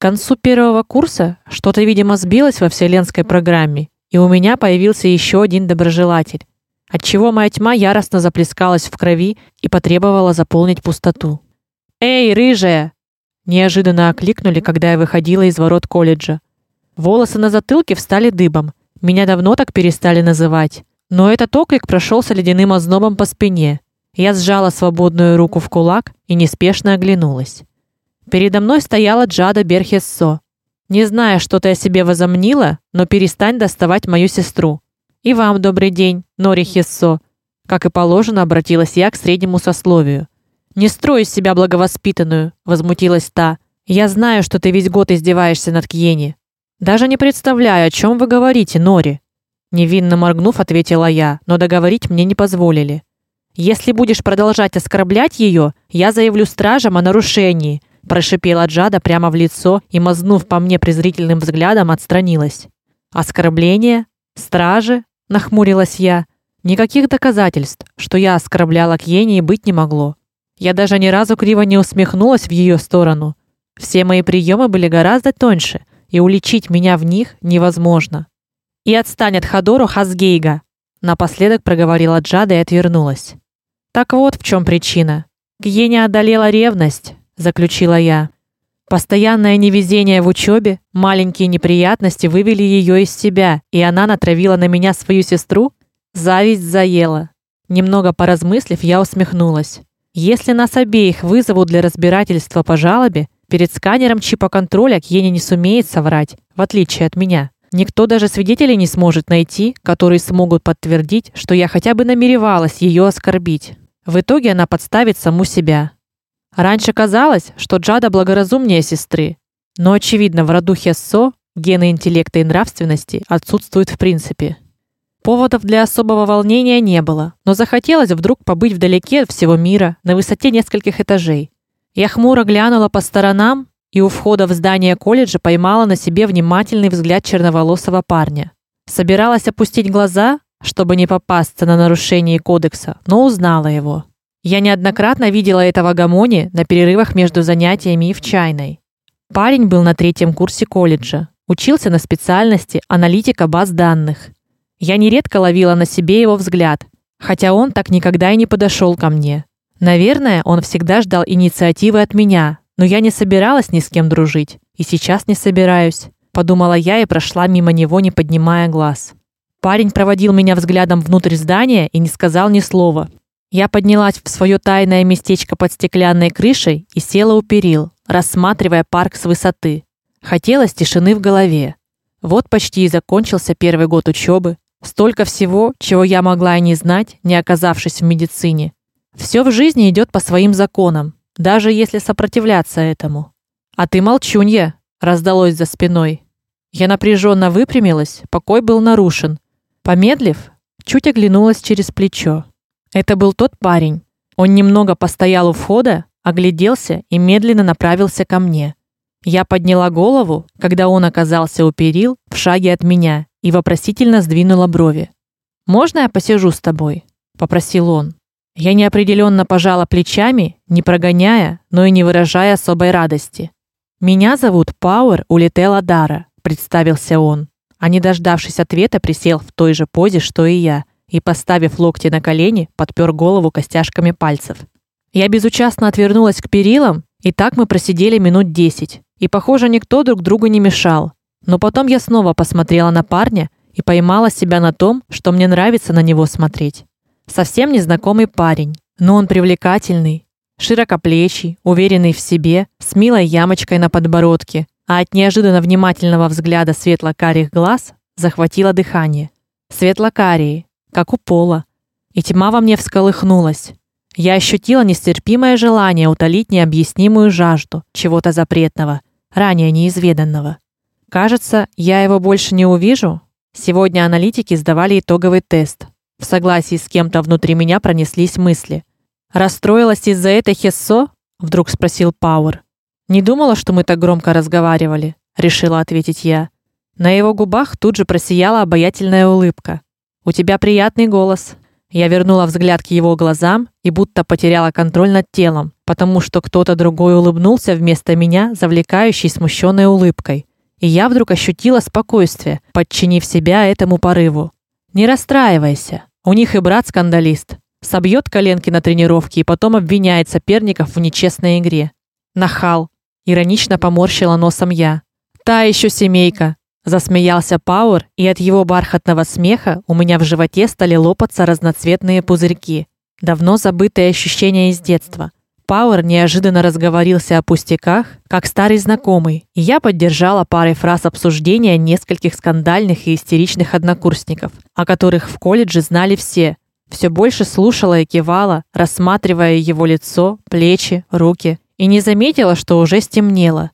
К концу первого курса что-то, видимо, сбилось во вселенской программе, и у меня появился еще один доброжелатель, отчего моя тьма яростно заплескалась в крови и потребовала заполнить пустоту. "Эй, рыжая!" неожиданно окликнули, когда я выходила из ворот колледжа. Волосы на затылке встали дыбом. Меня давно так перестали называть, но этот оклик прошелся ледяным ознобом по спине. Я сжала свободную руку в кулак и неспешно оглянулась. Передо мной стояла Джада Берхессо. Не знаю, что ты о себе возомнила, но перестань доставать мою сестру. И вам добрый день, Нори Хессо. Как и положено, обратилась я к среднему сословию. Не строй из себя благовоспитанную, возмутилась та. Я знаю, что ты весь год издеваешься над Кьени. Даже не представляю, о чем вы говорите, Нори. Невинно моргнув, ответила я, но договорить мне не позволили. Если будешь продолжать оскорблять ее, я заявлю стражам о нарушении, прошипела Джада прямо в лицо и мазнув по мне презрительным взглядом, отстранилась. Оскорбление? Стражи? нахмурилась я. Никаких доказательств, что я оскорбляла Кьени, быть не могло. Я даже ни разу криво не усмехнулась в ее сторону. Все мои приемы были гораздо тоньше, и уличить меня в них невозможно. И отстань от Хадору Хазгейга, напоследок проговорила Джада и отвернулась. Так вот в чем причина. Гене одолела ревность, заключила я. Постоянное невезение в учебе, маленькие неприятности вывели ее из себя, и она натравила на меня свою сестру. Зависть заела. Немного поразмыслив, я усмехнулась. Если нас обеих вызовут для разбирательства по жалобе, перед сканером чипа контроля Кьеня не сумеет соврать, в отличие от меня. Никто даже свидетелей не сможет найти, которые смогут подтвердить, что я хотя бы намеревалась ее оскорбить. В итоге она подставит саму себя. Раньше казалось, что Джада благоразумнее сестры, но очевидно, в роду Хессо гены интеллекта и нравственности отсутствуют в принципе. Поводов для особого волнения не было, но захотелось вдруг побыть вдалеке от всего мира, на высоте нескольких этажей. Я хмуро глянула по сторонам и у входа в здание колледжа поймала на себе внимательный взгляд черноволосого парня. Собиралась опустить глаза, чтобы не попасться на нарушение кодекса, но узнала его. Я неоднократно видела этого гамони на перерывах между занятиями и в чайной. Парень был на третьем курсе колледжа, учился на специальности аналитика баз данных. Я нередко ловила на себе его взгляд, хотя он так никогда и не подошел ко мне. Наверное, он всегда ждал инициативы от меня, но я не собиралась ни с кем дружить, и сейчас не собираюсь, подумала я и прошла мимо него, не поднимая глаз. Парень проводил меня взглядом внутрь здания и не сказал ни слова. Я поднялась в свое тайное местечко под стеклянной крышей и села у перил, рассматривая парк с высоты. Хотелось тишины в голове. Вот почти и закончился первый год учебы, Столько всего, чего я могла и не знать, не оказавшись в медицине. Все в жизни идет по своим законам, даже если сопротивляться этому. А ты молчунья, раздалось за спиной. Я напряженно выпрямилась, покой был нарушен. Помедлив, чуть оглянулась через плечо. Это был тот парень. Он немного постоял у входа, огляделся и медленно направился ко мне. Я подняла голову, когда он оказался у перил в шаге от меня и вопросительно сдвинула брови. "Можно я посижу с тобой?" попросил он. Я неопределенно пожала плечами, не прогоняя, но и не выражая особой радости. "Меня зовут Пауэр Улетела Дара", представился он. А не дождавшись ответа, присел в той же позе, что и я, и поставив локти на колени, подпер голову костяшками пальцев. Я безучастно отвернулась к перилам, и так мы просидели минут десять. И, похоже, никто друг другу не мешал. Но потом я снова посмотрела на парня и поймала себя на том, что мне нравится на него смотреть. Совсем незнакомый парень, но он привлекательный, широкоплечий, уверенный в себе, с милой ямочкой на подбородке, а от неожиданно внимательного взгляда светло-карих глаз захватило дыхание. Светло-карие, как у пола. И тьма во мне всколыхнулась. Я ощутила нестерпимое желание утолить необъяснимую жажду чего-то запретного, ранее неизведанного. Кажется, я его больше не увижу. Сегодня аналитики сдавали итоговый тест. В согласии с кем-то внутри меня пронеслись мысли. Расстроилась из-за этой Хессо? вдруг спросил Пауэр. Не думала, что мы так громко разговаривали, решила ответить я. На его губах тут же просияла обаятельная улыбка. У тебя приятный голос. Я вернула взгляд к его глазам и будто потеряла контроль над телом, потому что кто-то другой улыбнулся вместо меня, завлекающей смущенной улыбкой. И я вдруг ощутила спокойствие, подчинив себя этому порыву. Не расстраивайся. У них и брат скандалист. Собьет коленки на тренировке и потом обвиняет соперников в нечестной игре. Нахал. Иронично поморщила носом я. Та еще семейка. Засмеялся Пауэр, и от его бархатного смеха у меня в животе стали лопаться разноцветные пузырьки. Давно забытые ощущения из детства. Пауэр неожиданно разговорился о пустяках, как старый знакомый, и я поддержала парой фраз обсуждения нескольких скандальных и истеричных однокурсников, о которых в колледже знали все. Все больше слушала и кивала, рассматривая его лицо, плечи, руки, и не заметила, что уже стемнело.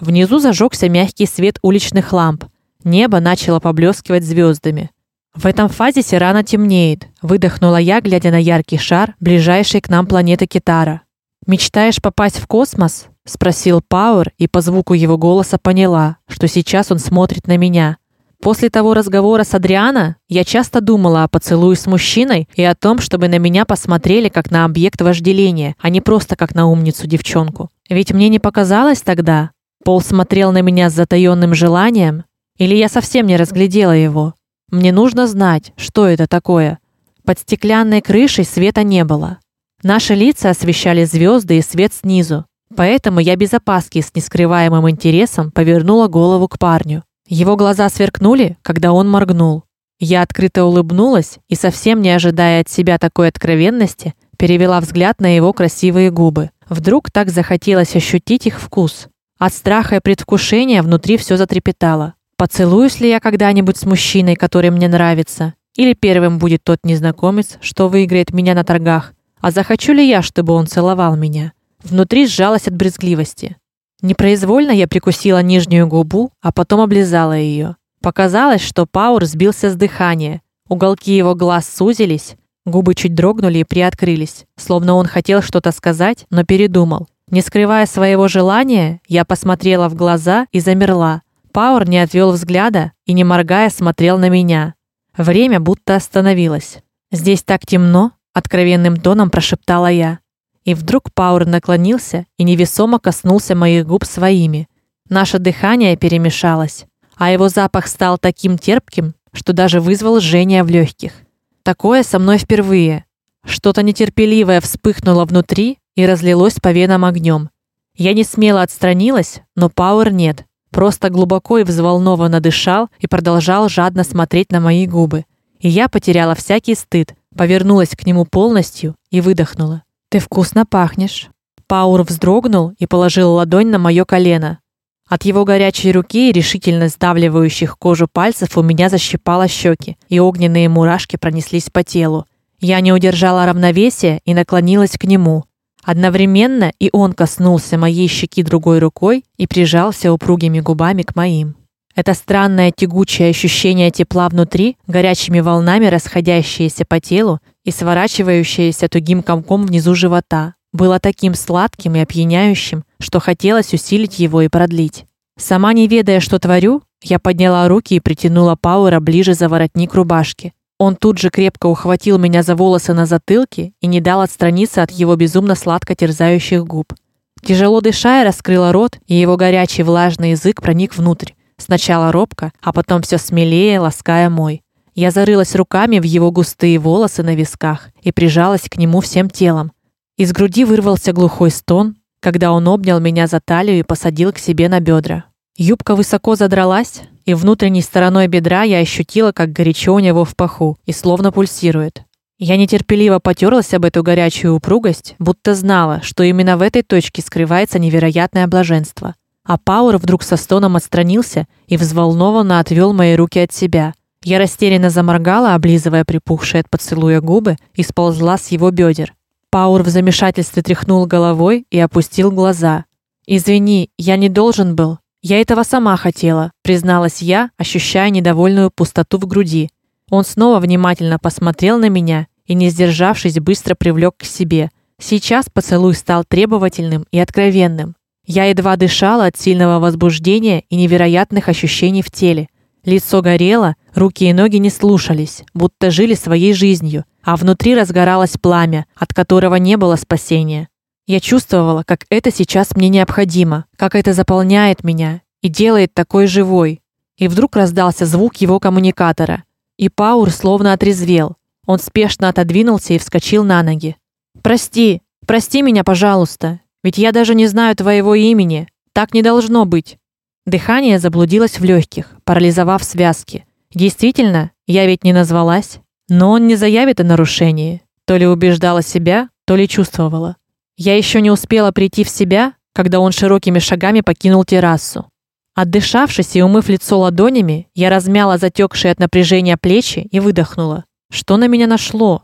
Внизу зажегся мягкий свет уличных ламп. Небо начало поблескивать звездами. В этом фазе рано темнеет, выдохнула я, глядя на яркий шар ближайшей к нам планеты Китара. Мечтаешь попасть в космос? спросил Пауэр, и по звуку его голоса поняла, что сейчас он смотрит на меня. После того разговора с Адриана я часто думала о поцелуе с мужчиной и о том, чтобы на меня посмотрели как на объект вожделения, а не просто как на умницу девчонку. Ведь мне не показалось тогда, Пол смотрел на меня с затаённым желанием, или я совсем не разглядела его. Мне нужно знать, что это такое. Под стеклянной крышей света не было. Наши лица освещали звезды и свет снизу. Поэтому я без опаски с нескрываемым интересом повернула голову к парню. Его глаза сверкнули, когда он моргнул. Я открыто улыбнулась и совсем не ожидая от себя такой откровенности, перевела взгляд на его красивые губы. Вдруг так захотелось ощутить их вкус. От страха и предвкушения внутри все затрепетало. Поцелуюсь ли я когда-нибудь с мужчиной, который мне нравится, или первым будет тот незнакомец, что выиграет меня на торгах? А захочу ли я, чтобы он целовал меня? Внутри сжалось от брезгливости. Непроизвольно я прикусила нижнюю губу, а потом облизала ее. Показалось, что Пауэр сбился с дыхания. Уголки его глаз сузились, губы чуть дрогнули и приоткрылись, словно он хотел что-то сказать, но передумал. Не скрывая своего желания, я посмотрела в глаза и замерла. Пауэр не отвел взгляда и не моргая смотрел на меня. Время будто остановилось. Здесь так темно, откровенным тоном прошептала я. И вдруг Пауэр наклонился и невесомо коснулся моих губ своими. Наше дыхание перемешалось, а его запах стал таким терпким, что даже вызвал жжение в легких. Такое со мной впервые. Что-то нетерпеливое вспыхнуло внутри, и разлилось по венам огнем. Я не смело отстранилась, но Пауэр нет. Просто глубоко и взволнованно дышал и продолжал жадно смотреть на мои губы. И я потеряла всякий стыд, повернулась к нему полностью и выдохнула. Ты вкусно пахнешь. Пауэр вздрогнул и положил ладонь на мое колено. От его горячей руки и решительно сдавливающих кожу пальцев у меня защипало щеки, и огненные мурашки пронеслись по телу. Я не удержала равновесия и наклонилась к нему. Одновременно и он коснулся моей щеки другой рукой и прижался упругими губами к моим. Это странное тягучее ощущение тепла внутри, горячими волнами расходящееся по телу и сворачивающееся тугим комком внизу живота, было таким сладким и опьяняющим, что хотелось усилить его и продлить. Сама не ведая, что творю, я подняла руки и притянула Пауэра ближе за воротник рубашки. Он тут же крепко ухватил меня за волосы на затылке и не дал отстраниться от его безумно сладко терзающих губ. Тяжело дыша, я раскрыла рот, и его горячий влажный язык проник внутрь. Сначала робко, а потом все смелее, лаская мой. Я зарылась руками в его густые волосы на висках и прижалась к нему всем телом. Из груди вырвался глухой стон, когда он обнял меня за талию и посадил к себе на бедра. Юбка высоко задралась, и внутренней стороной бедра я ощутила, как горячо у него в паху и словно пульсирует. Я нетерпеливо потёрлась об эту горячую упругость, будто знала, что именно в этой точке скрывается невероятное блаженство. А Пауэр вдруг со стоном отстранился и взволнованно отвёл мои руки от себя. Я растерянно заморгала, облизывая припухшие от поцелуя губы, и сползла с его бедер. Пауэр в замешательстве тряхнул головой и опустил глаза. Извини, я не должен был. Я этого сама хотела, призналась я, ощущая недовольную пустоту в груди. Он снова внимательно посмотрел на меня и, не сдержавшись, быстро привлек к себе. Сейчас поцелуй стал требовательным и откровенным. Я едва дышала от сильного возбуждения и невероятных ощущений в теле. Лицо горело, руки и ноги не слушались, будто жили своей жизнью, а внутри разгоралось пламя, от которого не было спасения. Я чувствовала, как это сейчас мне необходимо, как это заполняет меня и делает такой живой. И вдруг раздался звук его коммуникатора, и Паур словно отрезвел. Он спешно отодвинулся и вскочил на ноги. Прости, прости меня, пожалуйста, ведь я даже не знаю твоего имени. Так не должно быть. Дыхание заблудилось в легких, парализовав связки. Действительно, я ведь не назвалась, но он не заявит о нарушении. То ли убеждала себя, то ли чувствовала. Я еще не успела прийти в себя, когда он широкими шагами покинул террасу. Отдышавшись и умыв лицо ладонями, я размяла затекшие от напряжения плечи и выдохнула. Что на меня нашло?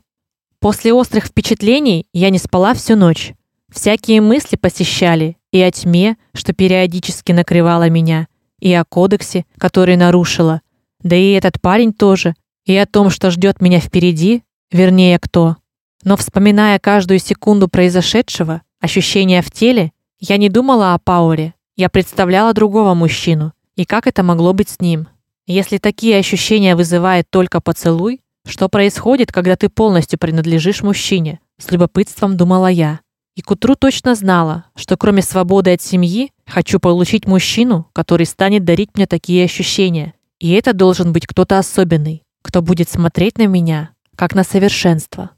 После острых впечатлений я не спала всю ночь. Всякие мысли посещали и о тьме, что периодически накрывала меня, и о кодексе, который нарушила. Да и этот парень тоже, и о том, что ждет меня впереди, вернее, кто. Но вспоминая каждую секунду произошедшего, ощущения в теле, я не думала о Пауре. Я представляла другого мужчину, и как это могло быть с ним. Если такие ощущения вызывает только поцелуй, что происходит, когда ты полностью принадлежишь мужчине? С любопытством думала я. И к утру точно знала, что кроме свободы от семьи, хочу получить мужчину, который станет дарить мне такие ощущения. И это должен быть кто-то особенный, кто будет смотреть на меня как на совершенство.